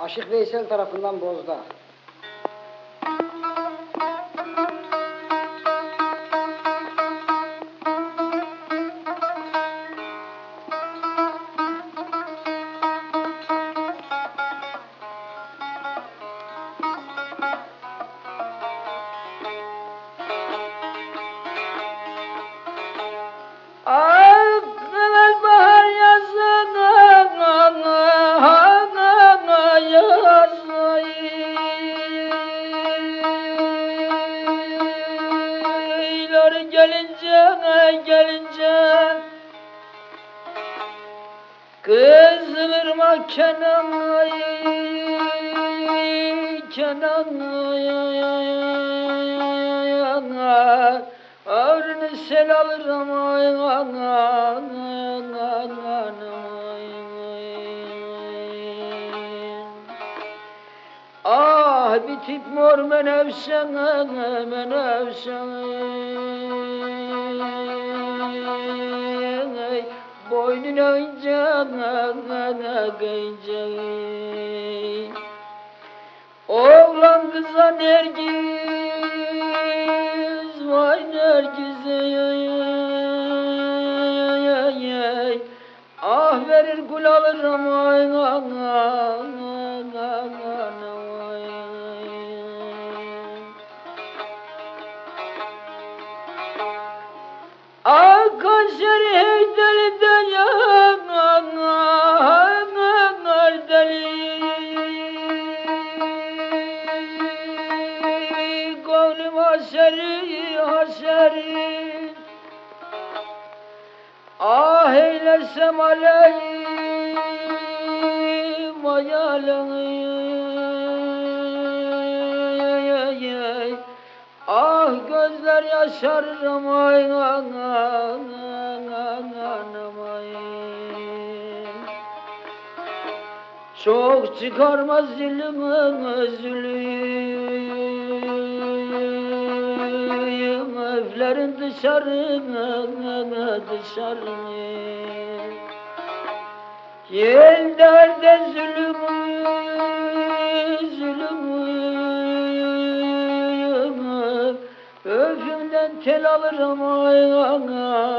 Aşık Veysel tarafından Bozda. Gelince gelince? Kızılırmak kenanı kenanı Ömrünü sel alırım ay Ah bitip mor menevşen menevşen. Boynuna ince ince Oğlan kıza nergiz Vay nergize Ah verir gül alırım ay Gönlüm haseri haseri Ah eylersem aleyhim hayalini Ah gözler yaşarırım ay anam ay Çok çıkarmaz zilimin zulüm Dışarı dışarı Yel derde zulümü zulümü. Öfümden tel alırım ay anam